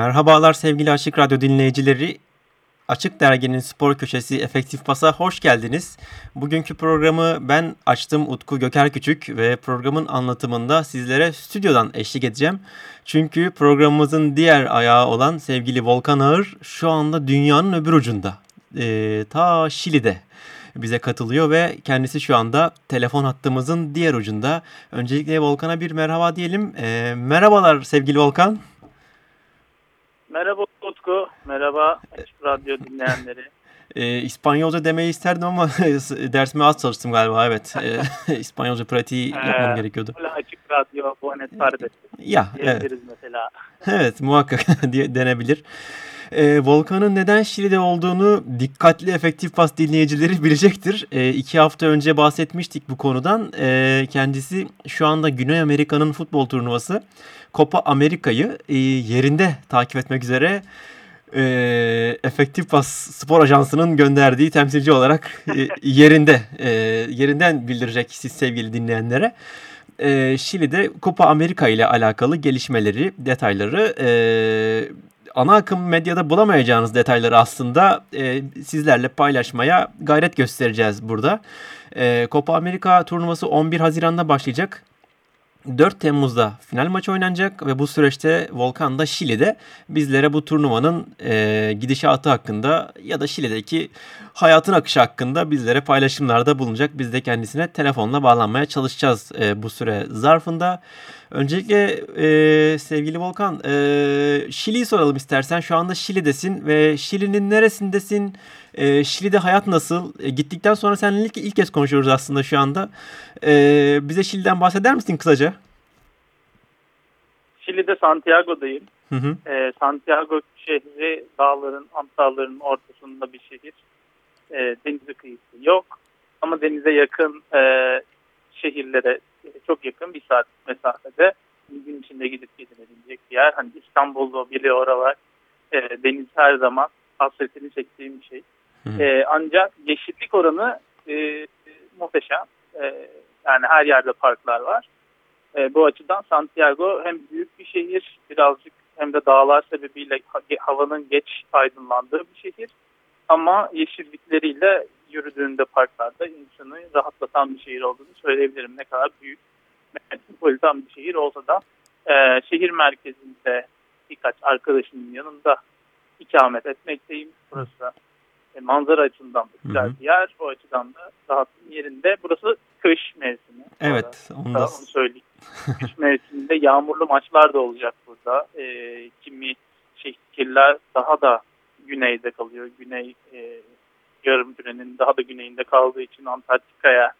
Merhabalar sevgili Açık Radyo dinleyicileri. Açık Dergi'nin spor köşesi Efektif Pas'a hoş geldiniz. Bugünkü programı ben açtım Utku Göker Küçük ve programın anlatımında sizlere stüdyodan eşlik edeceğim. Çünkü programımızın diğer ayağı olan sevgili Volkan Ağır şu anda dünyanın öbür ucunda. Ee, ta Şili'de bize katılıyor ve kendisi şu anda telefon hattımızın diğer ucunda. Öncelikle Volkan'a bir merhaba diyelim. Ee, merhabalar sevgili Volkan. Merhaba Utku, merhaba Radyo dinleyenleri. E, İspanyolca demeyi isterdim ama dersime az çalıştım galiba evet. E, İspanyolca pratiği yapmam ee, gerekiyordu. Açık Radyo, Buenos Aires. Ya evet. mesela. Evet muhakkak denebilir. E, Volkan'ın neden Şili'de olduğunu dikkatli efektif pas dinleyicileri bilecektir. E, iki hafta önce bahsetmiştik bu konudan. E, kendisi şu anda Güney Amerika'nın futbol turnuvası Copa Amerika'yı e, yerinde takip etmek üzere e, Efektif Pas Spor Ajansı'nın gönderdiği temsilci olarak e, yerinde e, yerinden bildirecek siz sevgili dinleyenlere. E, Şili'de Copa Amerika ile alakalı gelişmeleri, detayları e, ana akım medyada bulamayacağınız detayları aslında e, sizlerle paylaşmaya gayret göstereceğiz burada. E, Copa Amerika turnuvası 11 Haziran'da başlayacak. 4 Temmuz'da final maçı oynanacak ve bu süreçte Volkan da Şili'de bizlere bu turnuvanın e, gidişatı hakkında ya da Şili'deki hayatın akışı hakkında bizlere paylaşımlarda bulunacak. Biz de kendisine telefonla bağlanmaya çalışacağız e, bu süre zarfında. Öncelikle e, sevgili Volkan, e, Şili'yi soralım istersen. Şu anda Şili'desin ve Şili'nin neresindesin? E, Şili'de hayat nasıl? E, gittikten sonra seninle ilk, ilk kez konuşuyoruz aslında şu anda. E, bize Şili'den bahseder misin kısaca? Şili'de Santiago'dayım. Hı hı. E, Santiago şehri dağların, Ant ortasında bir şehir. E, denize kıyısı yok. Ama denize yakın e, şehirlere çok yakın bir saat mesafede gün içinde gidip gidilebilecek bir yer. Hani İstanbul'da bile oralar e, deniz her zaman hasretini çektiğim bir şey. E, ancak yeşillik oranı e, muhteşem. E, yani her yerde parklar var. E, bu açıdan Santiago hem büyük bir şehir birazcık hem de dağlar sebebiyle havanın geç aydınlandığı bir şehir. Ama yeşillikleriyle yürüdüğünde parklarda insanı rahatlatan bir şehir olduğunu söyleyebilirim. Ne kadar büyük, metropolitan bir şehir olsa da e, şehir merkezinde birkaç arkadaşımın yanında ikamet etmekteyim. Burası e, manzara açısından da güzel bir yer. O açıdan da rahatın yerinde. Burası kış mevsimi. Evet. Onu, da... onu söyleyeyim. kış mevsiminde yağmurlu maçlar da olacak burada. E, kimi şehirler daha da güneyde kalıyor. Güney e, yarım kürenin daha da güneyinde kaldığı için Antarktika'ya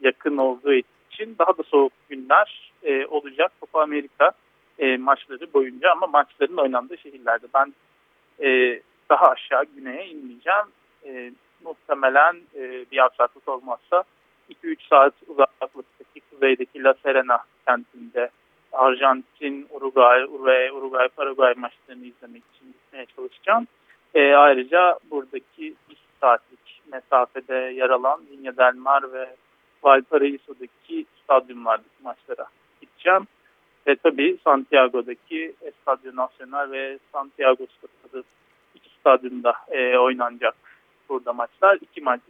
yakın olduğu için daha da soğuk günler e, olacak Copa Amerika e, maçları boyunca ama maçların oynandığı şehirlerde. Ben e, daha aşağı güneye inmeyeceğim. E, muhtemelen e, bir aksaklık olmazsa 2-3 saat uzaklıktaki kuzeydeki La Serena kentinde Arjantin, Uruguay, Uruguay, Uruguay, Paraguay maçlarını izlemek için gitmeye çalışacağım. E, ayrıca buradaki bir saatlik mesafede yer alan Viña del Mar ve Valparaiso'daki stadyumlardaki maçlara gideceğim. Ve tabii Santiago'daki Estadio Nacional ve Santiago Stadı stadyumda e, oynanacak burada maçlar. İki maç,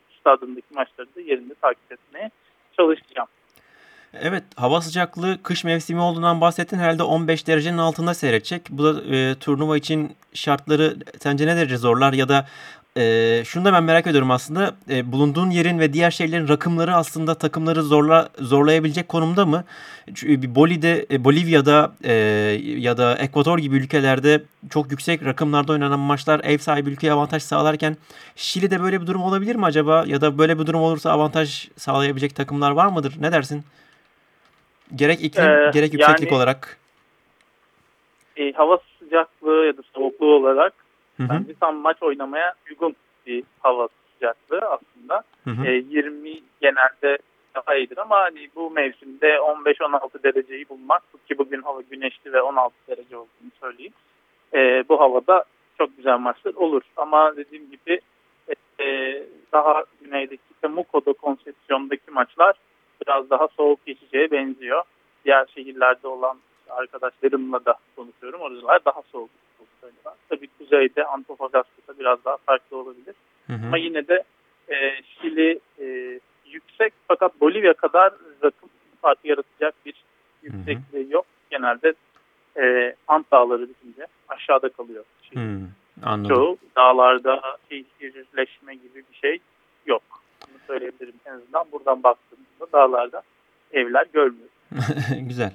iki maçları da yerinde takip etmeye çalışacağım. Evet hava sıcaklığı kış mevsimi olduğundan bahsettin. Herhalde 15 derecenin altında seyredecek. Bu da e, turnuva için şartları sence ne derece zorlar ya da e, şunu da ben merak ediyorum aslında. E, bulunduğun yerin ve diğer şeylerin rakımları aslında takımları zorla zorlayabilecek konumda mı? Çünkü Boli'de, e, Bolivya'da e, ya da Ekvator gibi ülkelerde çok yüksek rakımlarda oynanan maçlar ev sahibi ülkeye avantaj sağlarken Şili'de böyle bir durum olabilir mi acaba? Ya da böyle bir durum olursa avantaj sağlayabilecek takımlar var mıdır? Ne dersin? Gerek iklim ee, gerek yükseklik yani, olarak. E, hava sıcaklığı ya da soğukluğu olarak hı hı. bence tam maç oynamaya uygun bir hava sıcaklığı aslında. Hı hı. E, 20 genelde daha iyidir ama hani bu mevsimde 15-16 dereceyi bulmak ki bugün hava güneşli ve 16 derece olduğunu söyleyeyim. E, bu havada çok güzel maçlar olur. Ama dediğim gibi e, daha güneydeki Temuco'da konsepsiyondaki maçlar biraz daha soğuk geçeceğe benziyor. Diğer şehirlerde olan arkadaşlarımla da konuşuyorum. Oralar daha soğuk söylüyorlar. Tabii kuzeyde Antofagasta'da biraz daha farklı olabilir. Hı hı. Ama yine de e, Şili e, yüksek fakat Bolivya kadar rakım farkı yaratacak bir yüksekliği yok. Genelde e, Ant dağları bitince aşağıda kalıyor. Anladım. Çoğu dağlarda şehirleşme gibi bir şey yok. Bunu söyleyebilirim en azından buradan baktığımızda dağlarda evler görmüyor. Güzel.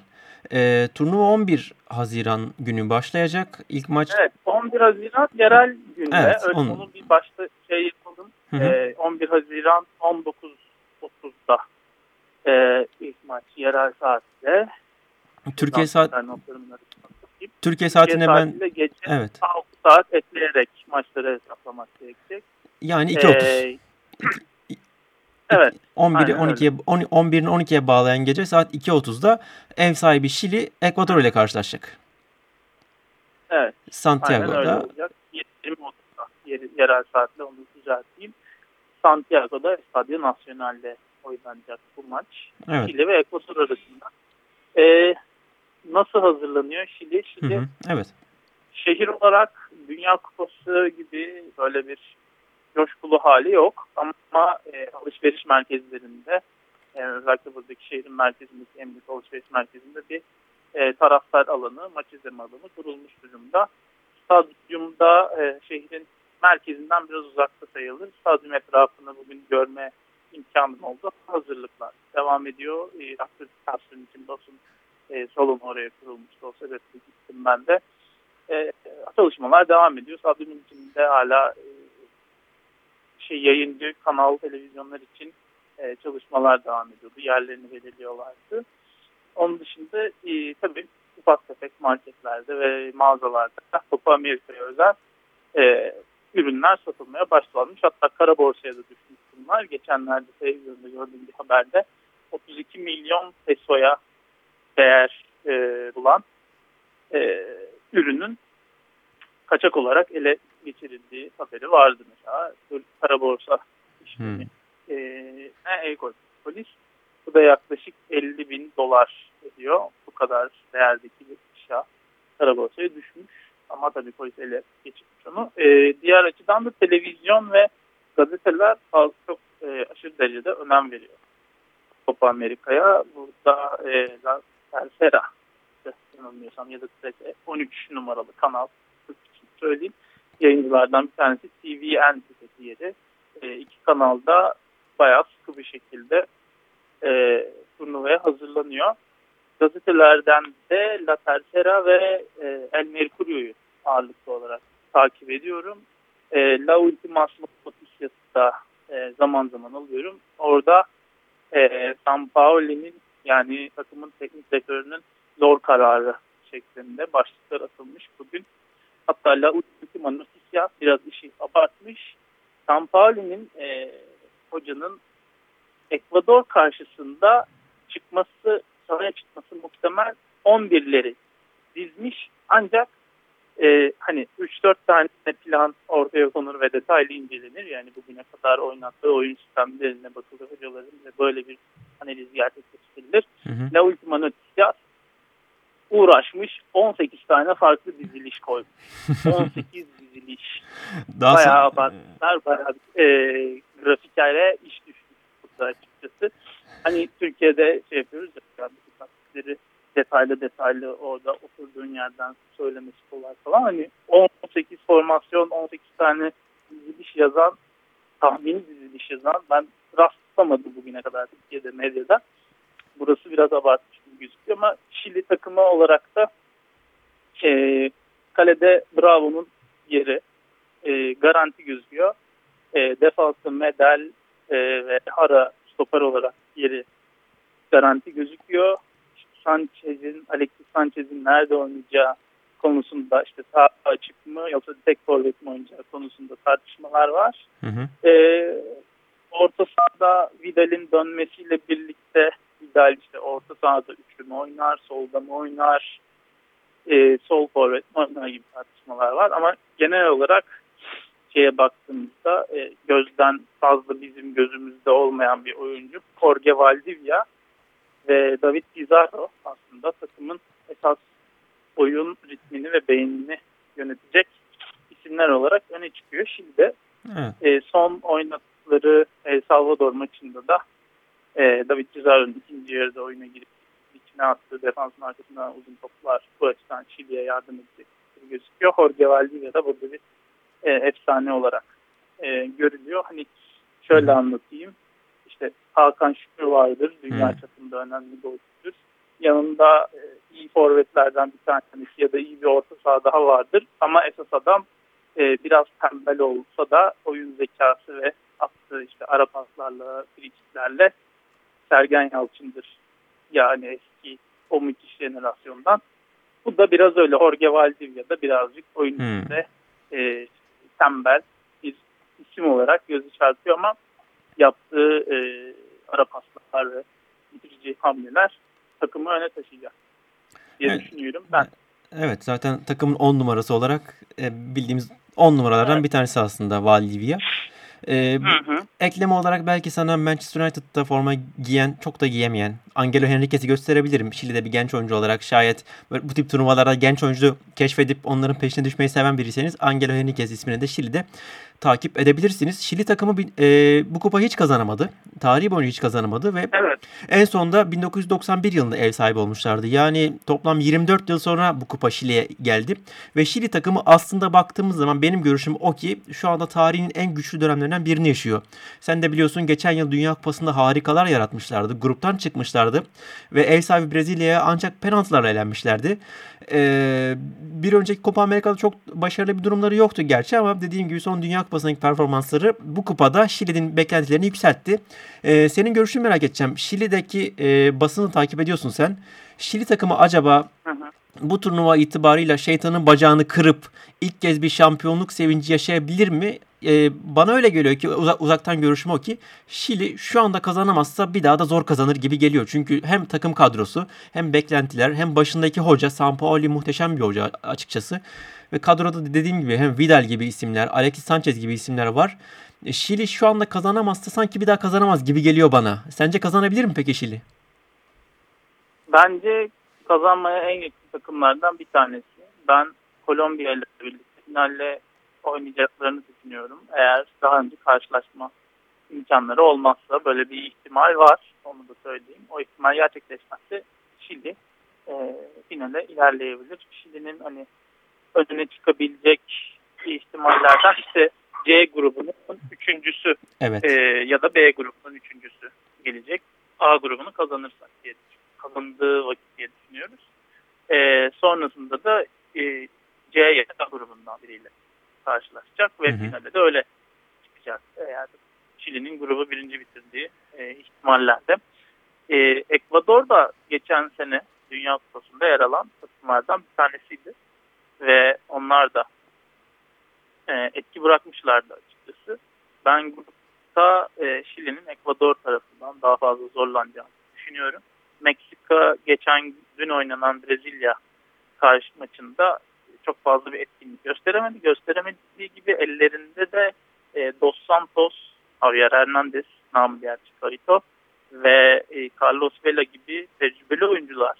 E, turnuva 11 Haziran günü başlayacak. İlk maç... Evet 11 Haziran yerel günde. Evet, Öyle onu... onu bir başta şey yapalım. Hı hı. E, 11 Haziran 19.30'da e, ilk maç yerel saatte. Türkiye saat Türkiye saatine Türkiye ben gece evet. 6 saat ekleyerek maçları hesaplamak gerekecek. Yani 2.30. Ee, evet. 11'i 12'ye 11'in 12'ye bağlayan gece saat 2.30'da ev sahibi Şili Ekvador ile karşılaşacak. Evet. Santiago'da. 20.30'da yerel saatle onu düzelteyim. Santiago'da Estadio Nacional'de oynanacak bu maç. Evet. Şili ve Ekvador arasında. Ee, nasıl hazırlanıyor Şili? Şili hı hı, evet. şehir olarak Dünya Kupası gibi böyle bir coşkulu hali yok. Ama alışveriş merkezlerinde e, özellikle buradaki şehrin merkezindeki büyük alışveriş merkezinde bir e, taraftar alanı, maç izleme alanı kurulmuş durumda. Stadyumda e, şehrin merkezinden biraz uzakta sayılır. Stadyum etrafını bugün görme imkanım oldu. Hazırlıklar devam ediyor. E, akreditasyonun içinde olsun e, salon oraya kurulmuştu. O sebeple gittim ben de. E, çalışmalar devam ediyor. Stadyumun içinde hala şey yayıncı kanal televizyonlar için e, çalışmalar devam ediyordu. Yerlerini belirliyorlardı. Onun dışında e, tabii ufak tefek marketlerde ve mağazalarda Copa Amerika'ya özel e, ürünler satılmaya başlanmış. Hatta kara borsaya da düşmüş bunlar. Geçenlerde televizyonda gördüğüm bir haberde 32 milyon pesoya değer e, bulan e, ürünün kaçak olarak ele geçirildiği haberi vardı mesela. Kara borsa işlemi. Hmm. E, el polis. Bu da yaklaşık 50 bin dolar ediyor. Bu kadar değerdeki bir eşya kara borsaya düşmüş. Ama tabii polis ele geçirmiş onu. E, diğer açıdan da televizyon ve gazeteler çok e, aşırı derecede önem veriyor. Copa Amerika'ya. Burada e, La Tercera yanılmıyorsam ya da 13 numaralı kanal söyleyeyim. Yayıncılardan bir tanesi TVN yeri. E, iki kanalda bayağı sıkı bir şekilde e, turnuvaya hazırlanıyor. Gazetelerden de La Tercera ve e, El Mercurio'yu ağırlıklı olarak takip ediyorum. E, La Ultima Noticias'ı da e, zaman zaman alıyorum. Orada e, San Paoli'nin yani takımın teknik direktörünün zor kararı şeklinde başlıklar atılmış bugün. Hatta La Ultima Noticia biraz işi abartmış. San Pauli'nin e, hocanın Ekvador karşısında çıkması, sahaya çıkması muhtemel 11'leri dizmiş. Ancak e, hani 3-4 tane plan ortaya konur ve detaylı incelenir. Yani bugüne kadar oynattığı oyun sistemlerine bakılır hocaların ve böyle bir analiz gerçekleştirilir. Hı hı. La Ultima Noticia uğraşmış 18 tane farklı diziliş koymuş. 18 diziliş. Daha bayağı abartmışlar. Bayağı e, grafikerle iş düşmüş açıkçası. Hani Türkiye'de şey yapıyoruz ya taktikleri detaylı detaylı orada oturduğun yerden söylemesi kolay falan. Hani 18 formasyon, 18 tane diziliş yazan, tahmini diziliş yazan ben rastlamadım bugüne kadar Türkiye'de medyada. Burası biraz abartmış gibi gözüküyor ama Şili takımı olarak da e, kalede Bravo'nun yeri e, garanti gözüküyor. E, defansı Medel e, ve Hara stoper olarak yeri garanti gözüküyor. Sanchez'in, Alexis Sanchez'in nerede oynayacağı konusunda işte sağ açık mı yoksa tek forvet mi oynayacağı konusunda tartışmalar var. Hı hı. Ee, orta sahada Vidal'in dönmesiyle birlikte Vidal işte orta sahada üçlü mü oynar, solda mı oynar, e, sol forvet mi oynar gibi tartışmalar var. Ama genel olarak şeye baktığımızda e, gözden fazla bizim gözümüzde olmayan bir oyuncu Jorge Valdivia ve David Pizarro aslında takımın esas oyun ritmini ve beynini yönetecek isimler olarak öne çıkıyor. Şimdi evet. e, son oynadıkları El Salvador maçında da e, David Pizarro'nun ikinci yarıda oyuna girip içine attığı defansın arkasından uzun toplar bu açıdan Şili'ye yardım edecek gözüküyor. Jorge Valdivia da burada bir e, efsane olarak e, görülüyor. Hani şöyle anlatayım. İşte Hakan Şükür vardır. Dünya hmm. çapında önemli golcüdür. Yanında e, iyi forvetlerden bir tanesi ya da iyi bir orta saha daha vardır. Ama esas adam e, biraz tembel olsa da oyun zekası ve attığı işte ara paslarla, frikiklerle Sergen Yalçın'dır. Yani eski o müthiş jenerasyondan. Bu da biraz öyle Jorge Valdivia'da birazcık oyun hmm. içinde e, tembel bir isim olarak gözü çarpıyor ama yaptığı e, ara paslar ve bitirici hamleler takımı öne taşıyacak diye evet. düşünüyorum ben. Evet zaten takımın 10 numarası olarak e, bildiğimiz 10 numaralardan evet. bir tanesi aslında Valdivia. Ee, hı hı. Ekleme olarak belki sana Manchester United'da forma giyen, çok da giyemeyen Angelo Henriquez'i gösterebilirim. Şili'de bir genç oyuncu olarak şayet bu tip turnuvalarda genç oyuncu keşfedip onların peşine düşmeyi seven biriyseniz Angelo Henriquez ismini de Şili'de takip edebilirsiniz. Şili takımı e, bu kupa hiç kazanamadı. Tarihi boyunca hiç kazanamadı ve evet. en sonunda 1991 yılında ev sahibi olmuşlardı. Yani toplam 24 yıl sonra bu kupa Şili'ye geldi. Ve Şili takımı aslında baktığımız zaman benim görüşüm o ki şu anda tarihin en güçlü dönemlerinden birini yaşıyor. Sen de biliyorsun geçen yıl Dünya Kupası'nda harikalar yaratmışlardı. Gruptan çıkmışlardı. Ve ev sahibi Brezilya'ya ancak penaltılarla elenmişlerdi. Ee, bir önceki Copa Amerika'da çok başarılı bir durumları yoktu gerçi ama dediğim gibi son Dünya Kupası'ndaki performansları bu kupada Şili'nin beklentilerini yükseltti. Ee, senin görüşünü merak edeceğim. Şili'deki e, basını takip ediyorsun sen. Şili takımı acaba bu turnuva itibarıyla şeytanın bacağını kırıp ilk kez bir şampiyonluk sevinci yaşayabilir mi? Ee, bana öyle geliyor ki uzaktan görüşüm o ki Şili şu anda kazanamazsa bir daha da zor kazanır gibi geliyor. Çünkü hem takım kadrosu hem beklentiler hem başındaki hoca Sampaoli muhteşem bir hoca açıkçası. Ve kadroda dediğim gibi hem Vidal gibi isimler, Alexis Sanchez gibi isimler var. E, Şili şu anda kazanamazsa sanki bir daha kazanamaz gibi geliyor bana. Sence kazanabilir mi peki Şili? Bence kazanmaya en yakın takımlardan bir tanesi. Ben Kolombiya ile birlikte finalle oynayacaklarını düşünüyorum. Eğer daha önce karşılaşma imkanları olmazsa böyle bir ihtimal var. Onu da söyleyeyim. O ihtimal gerçekleşmezse Şili e, finale ilerleyebilir. Şili'nin hani önüne çıkabilecek ihtimallerden işte C grubunun üçüncüsü evet. e, ya da B grubunun üçüncüsü gelecek. A grubunu kazanırsak diye kazandığı vakit diye düşünüyoruz. E, sonrasında da e, C ya da grubundan biriyle karşılaşacak ve hı hı. finalde de öyle çıkacak. Eğer Şili'nin grubu birinci bitirdiği e, ihtimallerde. E, Ekvador da geçen sene Dünya Kupası'nda yer alan takımlardan bir tanesiydi. Ve onlar da e, etki bırakmışlardı açıkçası. Ben grupta e, Şili'nin Ekvador tarafından daha fazla zorlanacağını düşünüyorum. Meksika geçen dün oynanan Brezilya karşı maçında çok fazla bir etkinlik gösteremedi. Gösteremediği gibi ellerinde de e, Dos Santos, Javier Hernandez, namı diğer ve e, Carlos Vela gibi tecrübeli oyuncular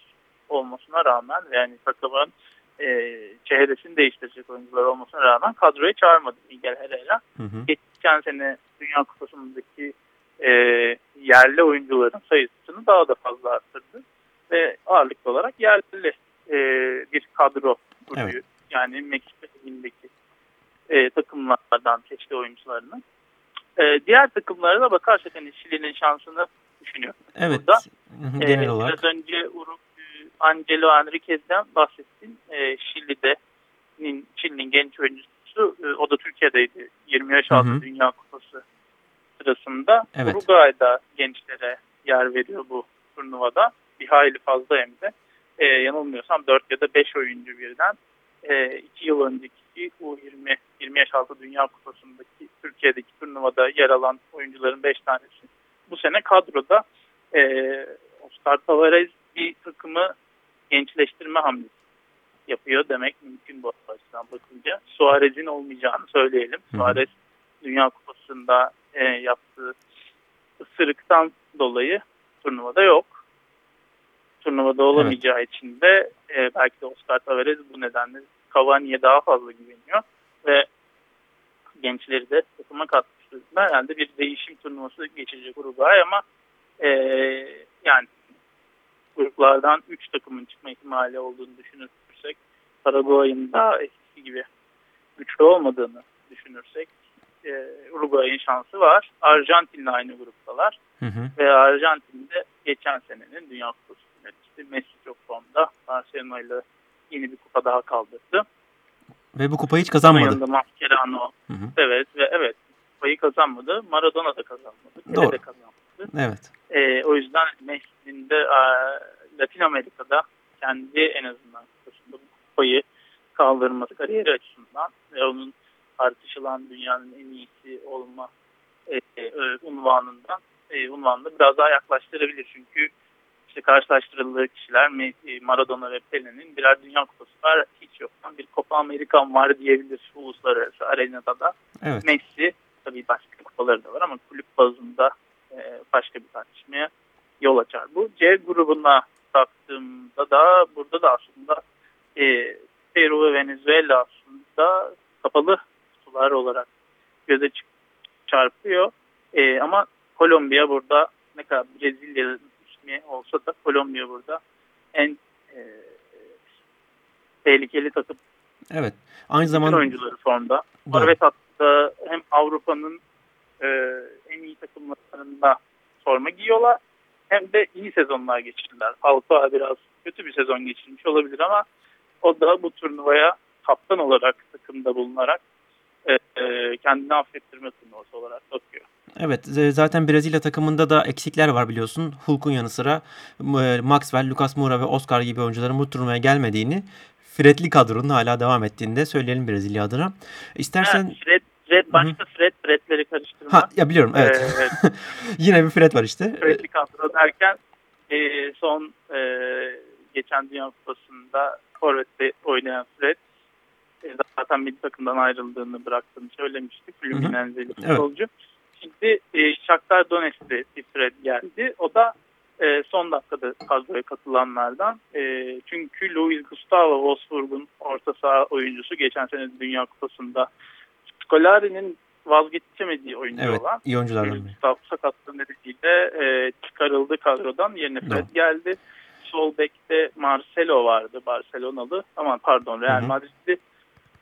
olmasına rağmen yani takımın e, çehresini değiştirecek oyuncular olmasına rağmen kadroya çağırmadı Miguel Herrera. Hı hı. Geçen sene Dünya Kupası'ndaki e, yerli oyuncuların sayısını daha da fazla arttırdı. Ve ağırlıklı olarak yerli e, bir kadro kuruyor. Evet. Yani Meksika Ligi'ndeki e, takımlardan seçti oyuncularını. E, diğer takımlara da bakarsak hani Şili'nin şansını düşünüyorum. Evet. Burada. Genel e, olarak. Biraz önce Uru, Angelo Enriquez'den bahsettim. E, Şili'de Şili'nin genç oyuncusu e, o da Türkiye'deydi. 20 yaş altı Dünya Kupası sırasında. Evet. Uruguay'da gençlere yer veriyor bu turnuvada. bir hayli fazla hem de. E, yanılmıyorsam 4 ya da 5 oyuncu birden. 2 e, yıl önceki U20 20 yaş altı Dünya Kupası'ndaki Türkiye'deki turnuvada yer alan oyuncuların 5 tanesi bu sene kadroda e, Oscar Tavares bir takımı gençleştirme hamlesi yapıyor demek mümkün bu açıdan bakınca. Suarez'in olmayacağını söyleyelim. Hı. Suarez Dünya Kupası'nda e, yaptığı ısırıktan dolayı turnuvada yok. Turnuvada olamayacağı evet. için de e, belki de Oscar Tavares bu nedenle Cavani'ye daha fazla güveniyor ve gençleri de takıma katmıştır. Herhalde bir değişim turnuvası geçecek Uruguay ama e, yani gruplardan 3 takımın çıkma ihtimali olduğunu düşünürsek Paraguay'ın da eskisi gibi güçlü olmadığını düşünürsek e, Uruguay'ın şansı var. Arjantin'le aynı gruptalar. Hı hı. Ve Arjantin'de geçen senenin Dünya Kupası finalisti Messi çok formda. Barcelona ile yeni bir kupa daha kaldırdı. Ve bu kupayı hiç kazanmadı. Yanında Mascherano. Hı hı. Evet ve evet kupayı kazanmadı. Maradona da kazanmadı. Doğru. de kazanmadı. Evet. E, o yüzden Messi'nin de e, Latin Amerika'da kendi en azından kupasında bu kupayı kaldırması kariyeri açısından ve onun tartışılan dünyanın en iyisi olma e, e, unvanından e, unvanını biraz daha yaklaştırabilir. Çünkü işte karşılaştırıldığı kişiler e, Maradona ve Pele'nin birer dünya kupası var. Hiç yoktan bir Copa Amerikan var diyebilir uluslararası arenada da. Evet. Messi tabii başka kupaları da var ama kulüp bazında e, başka bir tartışmaya yol açar. Bu C grubuna baktığımda da burada da aslında e, Peru ve Venezuela aslında kapalı kutular olarak göze çarpıyor. E, ama Kolombiya burada ne kadar Brezilya ismi olsa da Kolombiya burada en e, tehlikeli takım. Evet. Aynı zamanda oyuncuları formda. Forvet hattı hem Avrupa'nın e, en iyi takımlarında forma giyiyorlar. Hem de iyi sezonlar geçirdiler. Alfa biraz kötü bir sezon geçirmiş olabilir ama o da bu turnuvaya kaptan olarak takımda bulunarak e, e, kendini affettirme turnuvası olarak bakıyor. Evet zaten Brezilya takımında da eksikler var biliyorsun. Hulk'un yanı sıra e, Maxwell, Lucas Moura ve Oscar gibi oyuncuların bu turnuvaya gelmediğini Fred'li kadronun hala devam ettiğini de söyleyelim Brezilya adına. İstersen... Evet, Fred, Fred başka Hı-hı. Fred, Fred'leri karıştırma. Ha, ya biliyorum evet. Ee, evet. Yine bir Fred var işte. Fred'li kadro derken e, son e, geçen Dünya Kupası'nda Forvet'te oynayan Fred e, zaten milli takımdan ayrıldığını bıraktığını söylemiştik. Fluminense'li futbolcu. Evet. Şimdi e, Shakhtar Donetsk'te bir Fred geldi. O da e, son dakikada kadroya katılanlardan. E, çünkü Luis Gustavo Wolfsburg'un orta saha oyuncusu geçen sene Dünya Kupası'nda Scolari'nin vazgeçemediği oyuncu evet, olan. iyi oyunculardan Gustavo sakatlığı nedeniyle e, çıkarıldı kadrodan. Yerine Fred no. geldi. Sol bekte Marcelo vardı Barcelonalı. Ama pardon Real Madrid'li.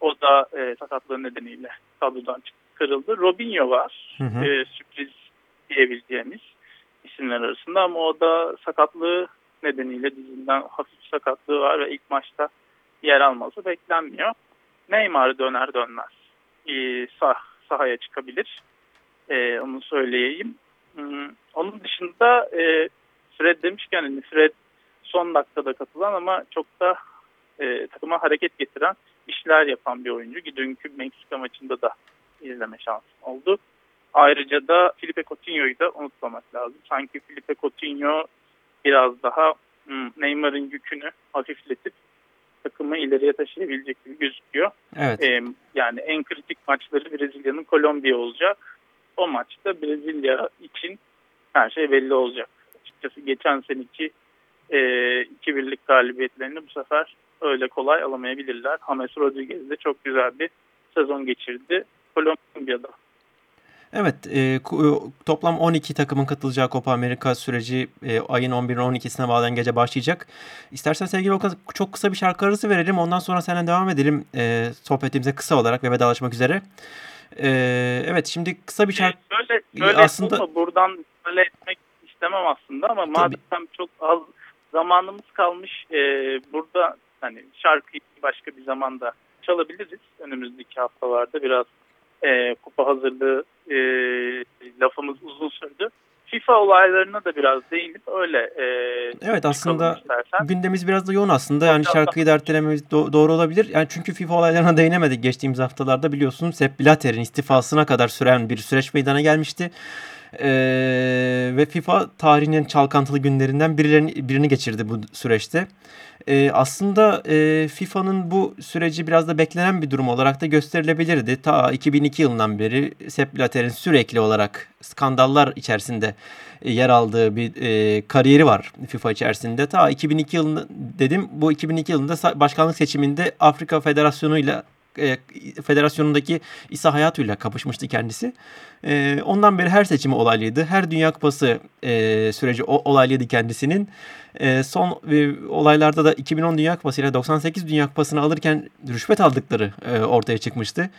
O da e, sakatlığı nedeniyle kadrodan çıkarıldı. Robinho var. Hı hı. E, sürpriz diyebileceğimiz isimler arasında ama o da sakatlığı nedeniyle dizinden hafif sakatlığı var ve ilk maçta yer alması beklenmiyor. Neymar döner dönmez e, sah sahaya çıkabilir. E, onu söyleyeyim. Hmm, onun dışında e, Fred demişken hani Fred son dakikada katılan ama çok da e, takıma hareket getiren işler yapan bir oyuncu. Dünkü Meksika maçında da izleme şansım oldu. Ayrıca da Felipe Coutinho'yu da unutmamak lazım. Sanki Felipe Coutinho biraz daha hmm, Neymar'ın yükünü hafifletip takımı ileriye taşıyabilecek gibi gözüküyor. Evet. Ee, yani en kritik maçları Brezilya'nın Kolombiya olacak. O maçta Brezilya için her şey belli olacak. Açıkçası geçen seneki e, iki birlik galibiyetlerini bu sefer öyle kolay alamayabilirler. James Rodriguez de çok güzel bir sezon geçirdi Kolombiya'da. Evet, e, toplam 12 takımın katılacağı Copa Amerika süreci e, ayın 11 12'sine bağlayan gece başlayacak. İstersen sevgili Volkan çok kısa bir şarkı arası verelim. Ondan sonra seninle devam edelim e, sohbetimize kısa olarak ve vedalaşmak üzere. E, evet, şimdi kısa bir şarkı... Böyle, böyle aslında olma, buradan böyle etmek istemem aslında ama madem Tabii. çok az zamanımız kalmış e, burada hani şarkıyı başka bir zamanda çalabiliriz. Önümüzdeki haftalarda biraz e, kupa hazırlığı e, lafımız uzun sürdü. FIFA olaylarına da biraz değinip öyle e, Evet aslında gündemimiz biraz da yoğun aslında. Yani şarkıyı da ertelememiz do- doğru olabilir. Yani çünkü FIFA olaylarına değinemedik geçtiğimiz haftalarda biliyorsunuz Sepp Blatter'in istifasına kadar süren bir süreç meydana gelmişti. Ee, ve FIFA tarihinin çalkantılı günlerinden birilerini, birini geçirdi bu süreçte. Ee, aslında e, FIFA'nın bu süreci biraz da beklenen bir durum olarak da gösterilebilirdi. Ta 2002 yılından beri Sepp Blatter'in sürekli olarak skandallar içerisinde e, yer aldığı bir e, kariyeri var FIFA içerisinde. Ta 2002 yılında dedim bu 2002 yılında başkanlık seçiminde Afrika Federasyonu ile e, federasyonundaki İsa Hayatu'yla kapışmıştı kendisi. E, ondan beri her seçimi olaylıydı. Her Dünya Kupası e, süreci o, olaylıydı kendisinin. E, son e, olaylarda da 2010 Dünya Kupası ile 98 Dünya Kupası'nı alırken rüşvet aldıkları e, ortaya çıkmıştı.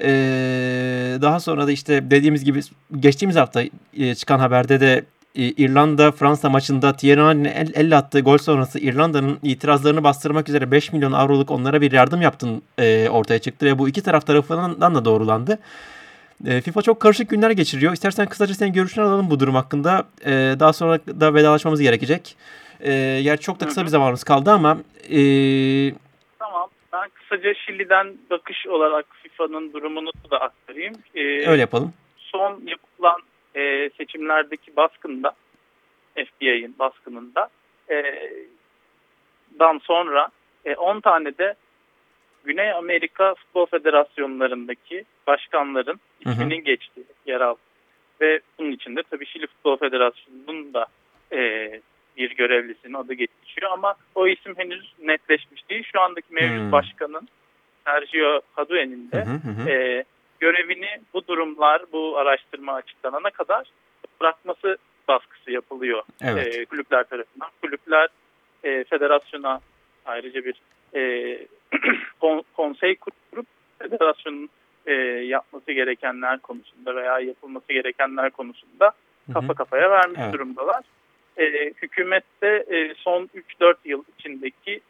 Ee, daha sonra da işte dediğimiz gibi geçtiğimiz hafta e, çıkan haberde de İrlanda-Fransa maçında Thierry Henry'nin el, elle attığı gol sonrası İrlanda'nın itirazlarını bastırmak üzere 5 milyon avroluk onlara bir yardım yaptın e, ortaya çıktı ve bu iki taraf tarafından da doğrulandı. E, FIFA çok karışık günler geçiriyor. İstersen kısaca senin görüşünü alalım bu durum hakkında. E, daha sonra da vedalaşmamız gerekecek. E, gerçi çok da kısa bir zamanımız kaldı ama... E, tamam. Ben kısaca Şili'den bakış olarak FIFA'nın durumunu da aktarayım. E, Öyle yapalım. Son yapılan e, seçimlerdeki baskında FBI'nin baskınında e, dan sonra e, 10 tane de Güney Amerika Futbol Federasyonlarındaki başkanların isminin geçtiği yer aldı. Ve bunun içinde tabii Şili Futbol Federasyonu'nun da e, bir görevlisinin adı geçiyor ama o isim henüz netleşmiş değil. Şu andaki mevcut hmm. başkanın Sergio Hadue'nin de hı hı hı. E, görevini bu durumlar, bu araştırma açıklanana kadar bırakması baskısı yapılıyor evet. e, kulüpler tarafından. Kulüpler e, federasyona ayrıca bir e, konsey kurup federasyonun e, yapması gerekenler konusunda veya yapılması gerekenler konusunda kafa kafaya vermiş evet. durumdalar. E, hükümette e, son 3-4 yıl içindeki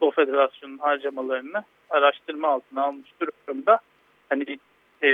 o federasyonun harcamalarını araştırma altına almış durumda. Hani e,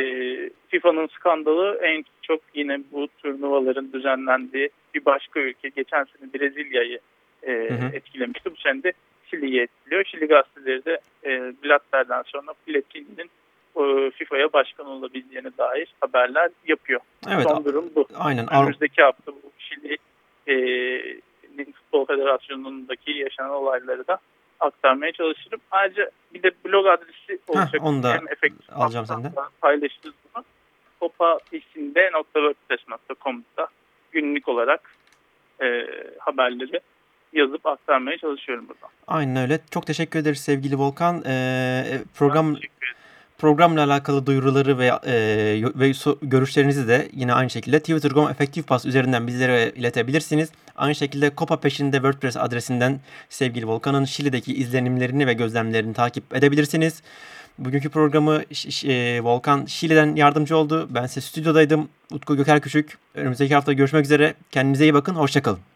FIFA'nın skandalı en çok yine bu turnuvaların düzenlendiği bir başka ülke. Geçen sene Brezilya'yı e, etkilemişti. Bu sene de Şili'yi etkiliyor. Şili gazeteleri de e, Blatter'den sonra Platini'nin e, FIFA'ya başkan olabileceğine dair haberler yapıyor. Evet, Son durum bu. Aynen. Önümüzdeki hafta bu Şili'nin Futbol Federasyonu'ndaki yaşanan olayları da aktarmaya çalışırım. Ayrıca bir de blog adresi olacak. Heh, onu da hem efektif alacağım senden. Paylaşırız bunu. kopaisinde.wordpress.com'da günlük olarak e, haberleri yazıp aktarmaya çalışıyorum burada. Aynen öyle. Çok teşekkür ederiz sevgili Volkan. Ee, program programla alakalı duyuruları ve, e, ve görüşlerinizi de yine aynı şekilde Twitter.com efektif pas üzerinden bizlere iletebilirsiniz. Aynı şekilde Kopa peşinde WordPress adresinden sevgili Volkan'ın Şili'deki izlenimlerini ve gözlemlerini takip edebilirsiniz. Bugünkü programı e, Volkan Şili'den yardımcı oldu. Ben size stüdyodaydım. Utku Göker Küçük. Önümüzdeki hafta görüşmek üzere. Kendinize iyi bakın. Hoşçakalın.